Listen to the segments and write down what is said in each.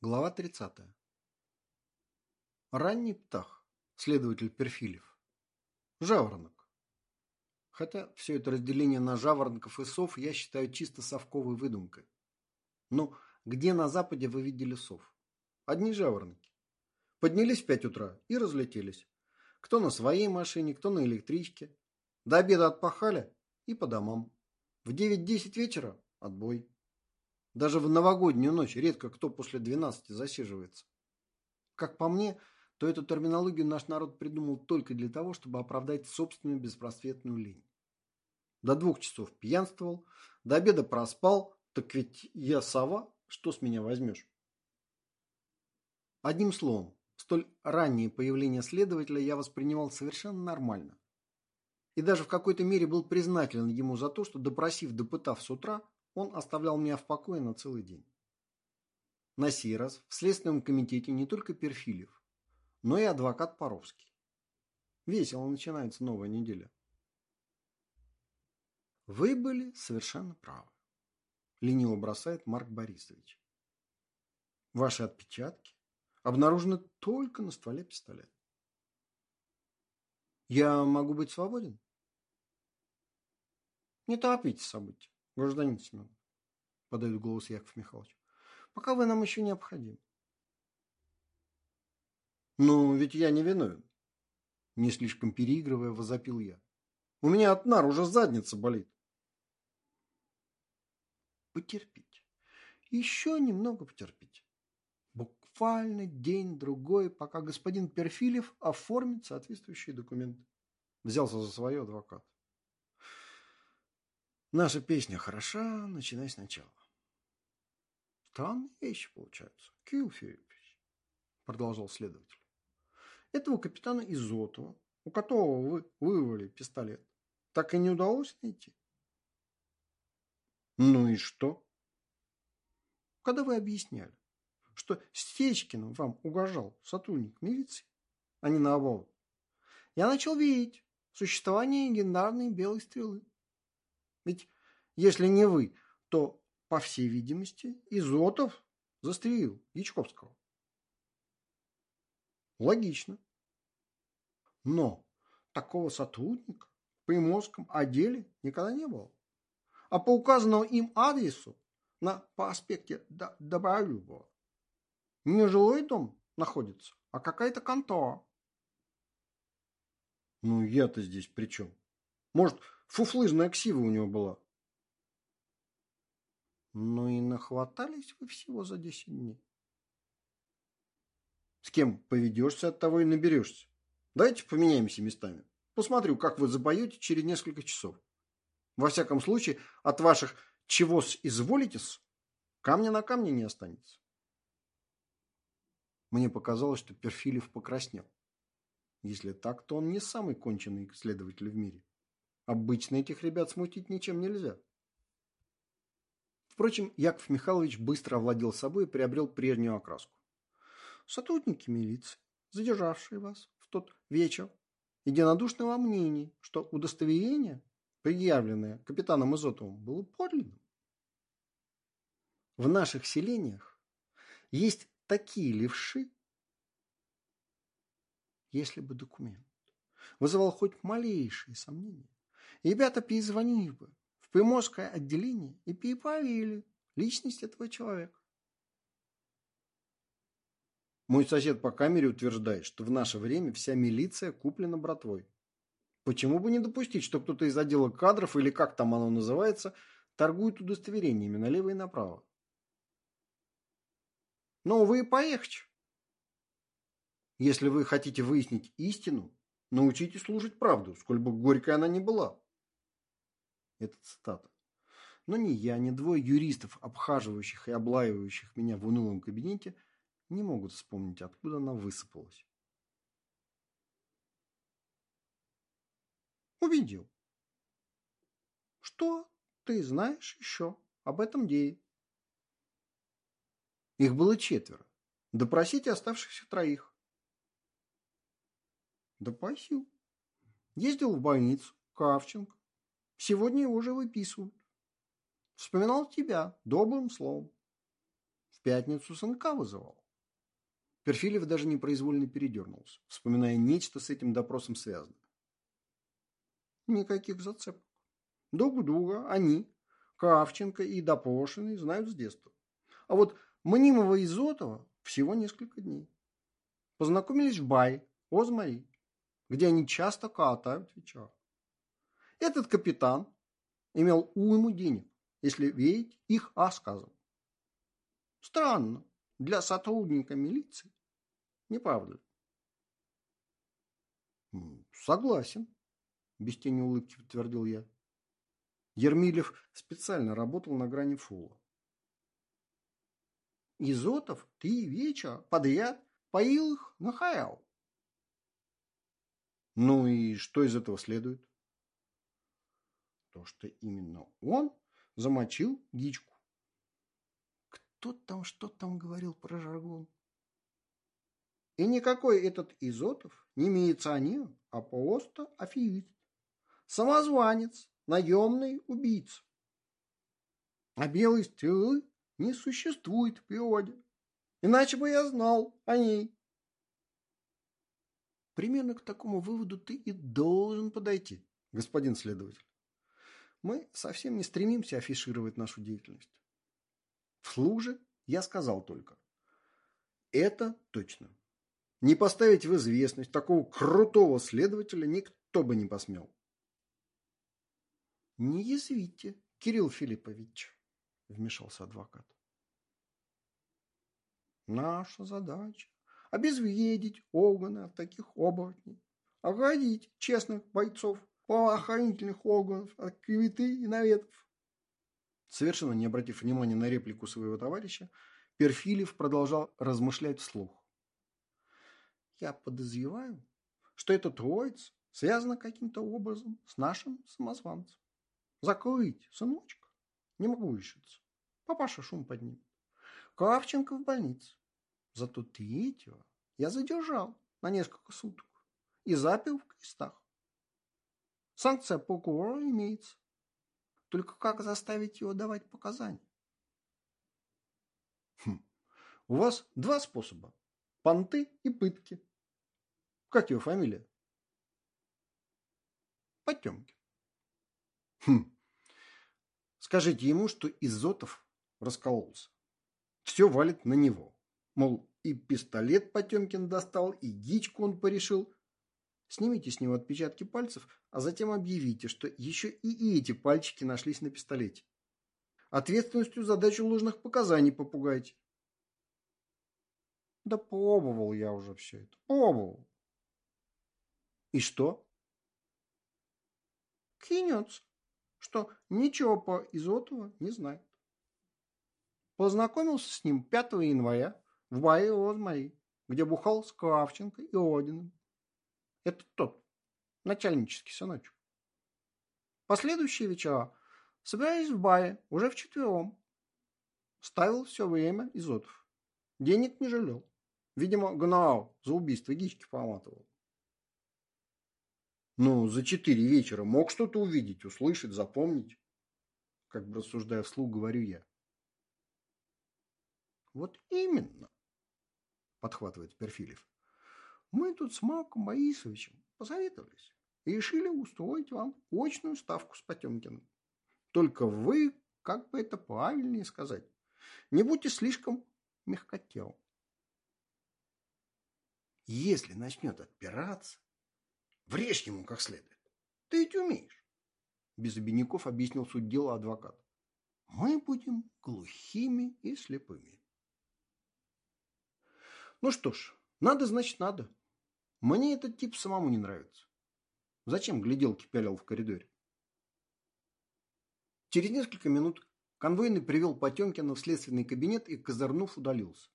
Глава 30. Ранний птах, следователь Перфилев. Жаворонок. Хотя все это разделение на жаворонков и сов я считаю чисто совковой выдумкой. Ну, где на Западе вы видели сов? Одни жаворонки. Поднялись в пять утра и разлетелись. Кто на своей машине, кто на электричке. До обеда отпахали и по домам. В 9-10 вечера отбой. Даже в новогоднюю ночь редко кто после 12 засиживается. Как по мне, то эту терминологию наш народ придумал только для того, чтобы оправдать собственную беспросветную лень. До двух часов пьянствовал, до обеда проспал, так ведь я сова, что с меня возьмешь? Одним словом, столь раннее появление следователя я воспринимал совершенно нормально. И даже в какой-то мере был признателен ему за то, что, допросив, допытав с утра, он оставлял меня в покое на целый день. На сей раз в Следственном комитете не только Перфилев, но и адвокат Паровский. Весело начинается новая неделя. Вы были совершенно правы, лениво бросает Марк Борисович. Ваши отпечатки обнаружены только на стволе пистолета. Я могу быть свободен? Не торопите события. Гражданин Семен, подает голос Яков Михайлович, пока вы нам еще необходимы. Ну, ведь я не виновен. Не слишком переигрывая, возопил я. У меня от нар уже задница болит. Потерпите. Еще немного потерпите. Буквально день-другой, пока господин Перфилев оформит соответствующие документы. Взялся за свое адвокат. Наша песня хороша, начиная сначала. Странные вещи получаются. Кирилл Филиппович, продолжал следователь. Этого капитана Изотова, у которого вы вырвали пистолет, так и не удалось найти. Ну и что? Когда вы объясняли, что Стечкиным вам угрожал сотрудник милиции, а не наоборот, я начал видеть существование легендарной белой стрелы. Ведь если не вы, то, по всей видимости, Изотов застрелил Ячковского. Логично. Но такого сотрудника в Приморском отделе никогда не было. А по указанному им адресу на проспекте Добролюбова не жилой дом находится, а какая-то контора. Ну, я-то здесь при чем? Может, Фуфлыжная ксива у него была. Ну и нахватались вы всего за десять дней. С кем поведешься, от того и наберешься. Давайте поменяемся местами. Посмотрю, как вы запоете через несколько часов. Во всяком случае, от ваших чего-с изволитесь, камня на камне не останется. Мне показалось, что Перфилев покраснел. Если так, то он не самый конченый следователь в мире. Обычно этих ребят смутить ничем нельзя. Впрочем, Яков Михайлович быстро овладел собой и приобрел прежнюю окраску. Сотрудники милиции, задержавшие вас в тот вечер, единодушны во мнении, что удостоверение, предъявленное капитаном Изотовым, было подлинным. В наших селениях есть такие левши, если бы документ вызывал хоть малейшие сомнения, Ребята перезвонили бы в Приморское отделение и перепроверили личность этого человека. Мой сосед по камере утверждает, что в наше время вся милиция куплена братвой. Почему бы не допустить, что кто-то из отдела кадров, или как там оно называется, торгует удостоверениями налево и направо? Но вы поехать. Если вы хотите выяснить истину, научитесь служить правду, сколь бы горькой она ни была. Это цитата. Но ни я, ни двое юристов, обхаживающих и облаивающих меня в унылом кабинете, не могут вспомнить, откуда она высыпалась. Убедил. Что ты знаешь еще об этом деле? Их было четверо. Допросите оставшихся троих. Допросил. Ездил в больницу, Кравченко, Сегодня его уже выписывают. Вспоминал тебя добрым словом. В пятницу сынка вызывал. Перфилев даже непроизвольно передернулся, вспоминая нечто с этим допросом связано. Никаких зацепок. Друг друга они, Кравченко и Допрошиный, знают с детства. А вот мнимого Изотова всего несколько дней. Познакомились в бае, Озмари, где они часто катают вечера. Этот капитан имел уйму денег, если верить их рассказам. Странно для сотрудника милиции, не правда ли? Согласен, без тени улыбки подтвердил я. Ермилев специально работал на грани фула. Изотов три вечера подряд поил их на халяу. Ну и что из этого следует? То, что именно он замочил гичку. Кто там, что там говорил про жаргон? И никакой этот Изотов не милиционер, а просто аферист. Самозванец, наемный убийца. А белой стрелы не существует в природе. Иначе бы я знал о ней. Примерно к такому выводу ты и должен подойти, господин следователь. Мы совсем не стремимся афишировать нашу деятельность. Вслух же я сказал только. Это точно. Не поставить в известность такого крутого следователя никто бы не посмел. Не язвите, Кирилл Филиппович, вмешался адвокат. Наша задача – обезвредить органы от таких оборотней, оградить честных бойцов правоохранительных органов от клеветы и наветов. Совершенно не обратив внимания на реплику своего товарища, Перфилев продолжал размышлять вслух. Я подозреваю, что этот троица связана каким-то образом с нашим самозванцем. Закрыть, сыночка. Не могу решиться. Папаша шум поднимет. Кравченко в больнице. Зато третьего я задержал на несколько суток и запил в крестах. Санкция прокурора имеется. Только как заставить его давать показания? Хм. У вас два способа. Понты и пытки. Как его фамилия? Потемкин. Хм. Скажите ему, что Изотов раскололся. Все валит на него. Мол, и пистолет Потемкин достал, и дичку он порешил. Снимите с него отпечатки пальцев, а затем объявите, что еще и эти пальчики нашлись на пистолете. Ответственностью за дачу ложных показаний попугайте. Да пробовал я уже все это. Пробовал. И что? Кинется что ничего по Изотову не знает. Познакомился с ним 5 января в баре Розмари, где бухал с Кравченко и Родиным. Это тот, начальнический сыночек. Последующие вечера собирались в баре уже вчетвером. Ставил все время Изотов. Денег не жалел. Видимо, гонорар за убийство гички проматывал. Ну, за четыре вечера мог что-то увидеть, услышать, запомнить? Как бы рассуждая вслух, говорю я. Вот именно, подхватывает Перфилев. Мы тут с Марком Борисовичем посоветовались и решили устроить вам очную ставку с Потемкиным. Только вы, как бы это правильнее сказать, не будьте слишком мягкотел. Если начнет отпираться, Врежь ему как следует. Ты ведь умеешь. Без обиняков объяснил суть дела адвокат. Мы будем глухими и слепыми. Ну что ж, надо, значит, надо. Мне этот тип самому не нравится. Зачем гляделки пялил в коридоре? Через несколько минут конвойный привел Потемкина в следственный кабинет и, козырнув, удалился.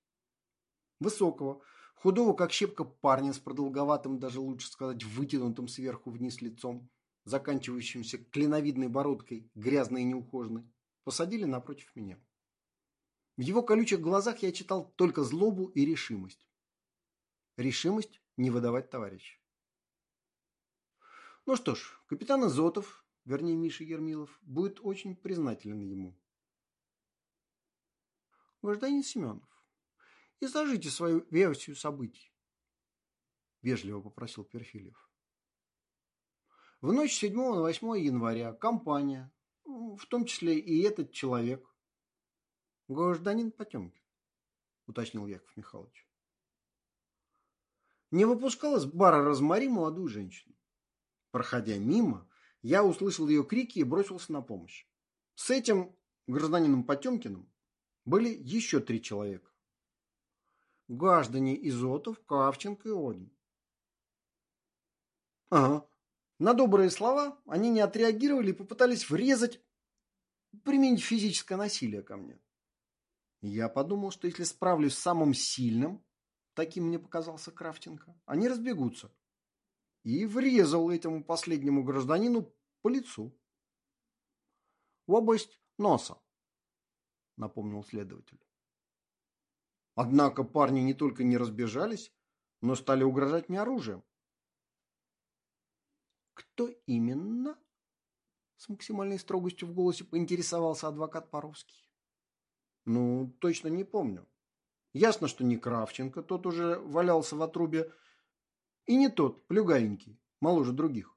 Высокого, Худого, как щепка парня с продолговатым, даже лучше сказать, вытянутым сверху вниз лицом, заканчивающимся клиновидной бородкой, грязной и неухоженной, посадили напротив меня. В его колючих глазах я читал только злобу и решимость. Решимость не выдавать товарища. Ну что ж, капитан Изотов, вернее Миша Ермилов, будет очень признателен ему. Гражданин Семенов, изложите свою версию событий. Вежливо попросил Перфильев. В ночь 7 на 8 января компания, в том числе и этот человек, гражданин Потемкин, уточнил Яков Михайлович, не выпускал из бара Розмари молодую женщину. Проходя мимо, я услышал ее крики и бросился на помощь. С этим гражданином Потемкиным были еще три человека. Граждане Изотов, Кравченко и Один. Ага. На добрые слова они не отреагировали и попытались врезать, применить физическое насилие ко мне. Я подумал, что если справлюсь с самым сильным, таким мне показался Кравченко, они разбегутся. И врезал этому последнему гражданину по лицу. В область носа напомнил следователь. Однако парни не только не разбежались, но стали угрожать мне оружием. Кто именно? С максимальной строгостью в голосе поинтересовался адвокат Паровский. Ну, точно не помню. Ясно, что не Кравченко, тот уже валялся в отрубе, и не тот, плюгаленький, моложе других.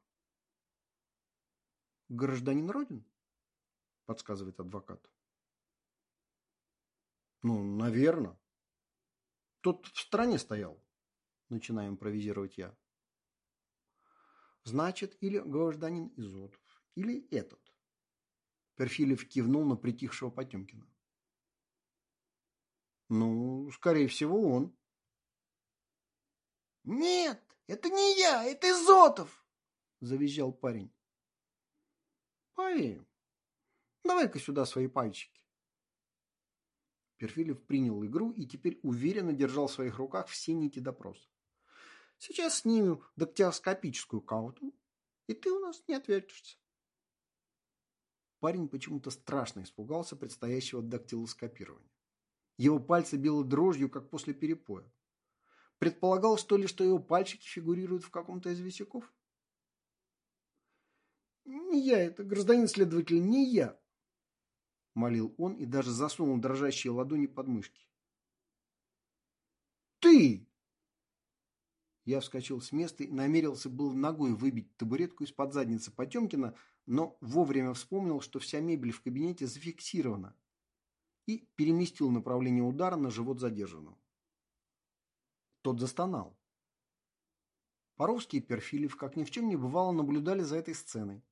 Гражданин Родин? Подсказывает адвокат. Ну, наверное. Тот в стороне стоял. Начинаем импровизировать я. Значит, или гражданин Изотов, или этот. Перфилев кивнул на притихшего Потемкина. Ну, скорее всего, он. Нет, это не я, это Изотов, завизжал парень. Поверим. Давай-ка сюда свои пальчики. Перфилев принял игру и теперь уверенно держал в своих руках все нити допроса. Сейчас снимем дактилоскопическую карту, и ты у нас не отвертишься. Парень почему-то страшно испугался предстоящего дактилоскопирования. Его пальцы било дрожью, как после перепоя. Предполагал, что ли, что его пальчики фигурируют в каком-то из висяков? Не я это, гражданин следователь, не я молил он и даже засунул дрожащие ладони под мышки. «Ты!» Я вскочил с места и намерился был ногой выбить табуретку из-под задницы Потемкина, но вовремя вспомнил, что вся мебель в кабинете зафиксирована и переместил направление удара на живот задержанного. Тот застонал. Паровский и Перфилев, как ни в чем не бывало, наблюдали за этой сценой.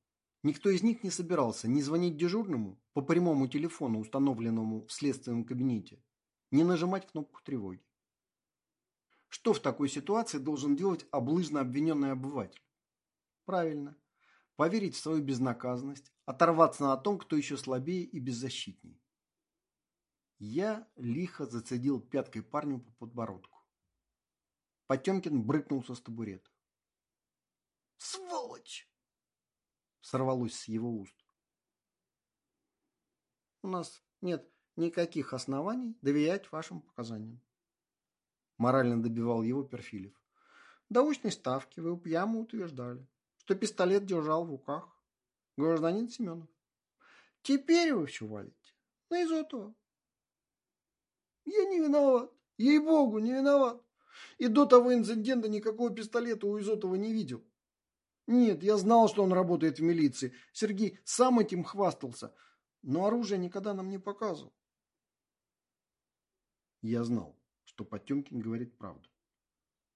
Никто из них не собирался ни звонить дежурному по прямому телефону, установленному в следственном кабинете, ни нажимать кнопку тревоги. Что в такой ситуации должен делать облыжно обвиненный обыватель? Правильно. Поверить в свою безнаказанность, оторваться на том, кто еще слабее и беззащитнее. Я лихо зацедил пяткой парню по подбородку. Потемкин брыкнулся с табурета. «Сволочь!» сорвалось с его уст. У нас нет никаких оснований доверять вашим показаниям. Морально добивал его Перфилев. До очной ставки вы упрямо утверждали, что пистолет держал в руках гражданин Семенов. Теперь вы все валите на Изотова. Я не виноват. Ей-богу, не виноват. И до того инцидента никакого пистолета у Изотова не видел. Нет, я знал, что он работает в милиции. Сергей сам этим хвастался. Но оружие никогда нам не показывал. Я знал, что Потемкин говорит правду.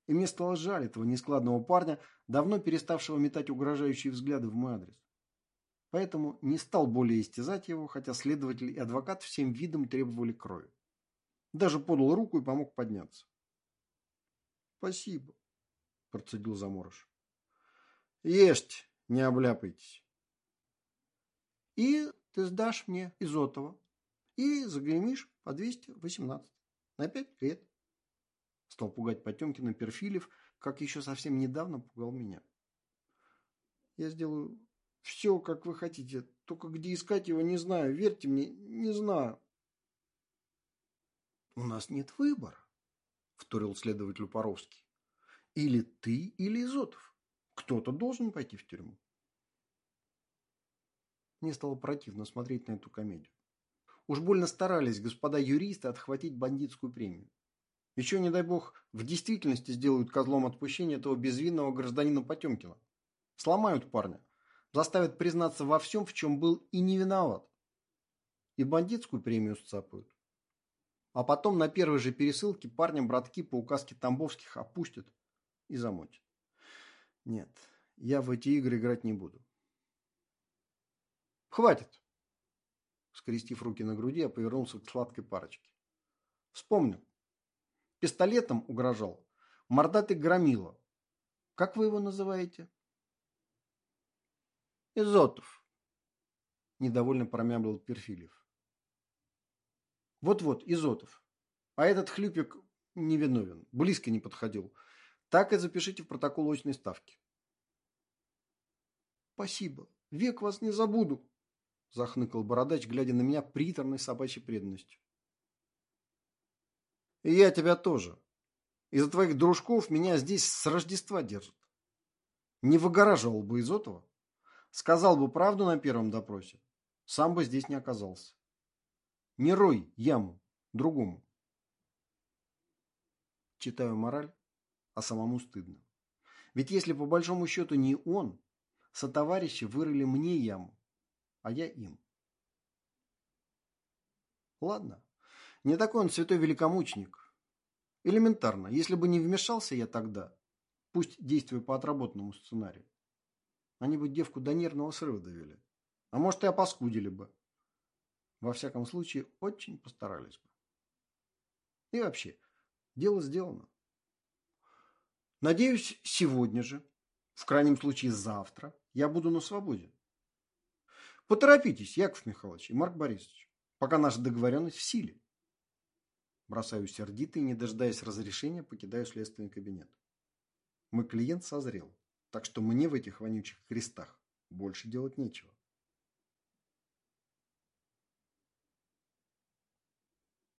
И мне стало жаль этого нескладного парня, давно переставшего метать угрожающие взгляды в мой адрес. Поэтому не стал более истязать его, хотя следователь и адвокат всем видом требовали крови. Даже подал руку и помог подняться. «Спасибо», – процедил Заморож. Ешьте, не обляпайтесь. И ты сдашь мне Изотова и загремишь по 218 на пять лет. Стал пугать Потемкина Перфилев, как еще совсем недавно пугал меня. Я сделаю все, как вы хотите, только где искать его не знаю, верьте мне, не знаю. У нас нет выбора, вторил следователь Паровский. Или ты, или Изотов. Кто-то должен пойти в тюрьму. Мне стало противно смотреть на эту комедию. Уж больно старались господа юристы отхватить бандитскую премию. Еще, не дай бог, в действительности сделают козлом отпущения этого безвинного гражданина Потемкина. Сломают парня, заставят признаться во всем, в чем был и не виноват. И бандитскую премию сцапают. А потом на первой же пересылке парня братки по указке Тамбовских опустят и замочат. Нет, я в эти игры играть не буду. Хватит. Скрестив руки на груди, я повернулся к сладкой парочке. Вспомнил. Пистолетом угрожал. Мордатый громила. Как вы его называете? Изотов. Недовольно промямлил Перфильев. Вот-вот, Изотов. А этот хлюпик невиновен. Близко не подходил. Так и запишите в протокол очной ставки. Спасибо. Век вас не забуду. Захныкал бородач, глядя на меня приторной собачьей преданностью. И я тебя тоже. Из-за твоих дружков меня здесь с Рождества держат. Не выгораживал бы Изотова. Сказал бы правду на первом допросе. Сам бы здесь не оказался. Не рой яму другому. Читаю мораль, а самому стыдно. Ведь если по большому счету не он, сотоварищи вырыли мне яму, а я им. Ладно, не такой он святой великомученик. Элементарно, если бы не вмешался я тогда, пусть действуя по отработанному сценарию, они бы девку до нервного срыва довели. А может и опаскудили бы. Во всяком случае, очень постарались бы. И вообще, дело сделано. Надеюсь, сегодня же, в крайнем случае завтра, я буду на свободе. Поторопитесь, Яков Михайлович и Марк Борисович, пока наша договоренность в силе. Бросаю сердито и, не дожидаясь разрешения, покидаю следственный кабинет. Мой клиент созрел, так что мне в этих вонючих крестах больше делать нечего.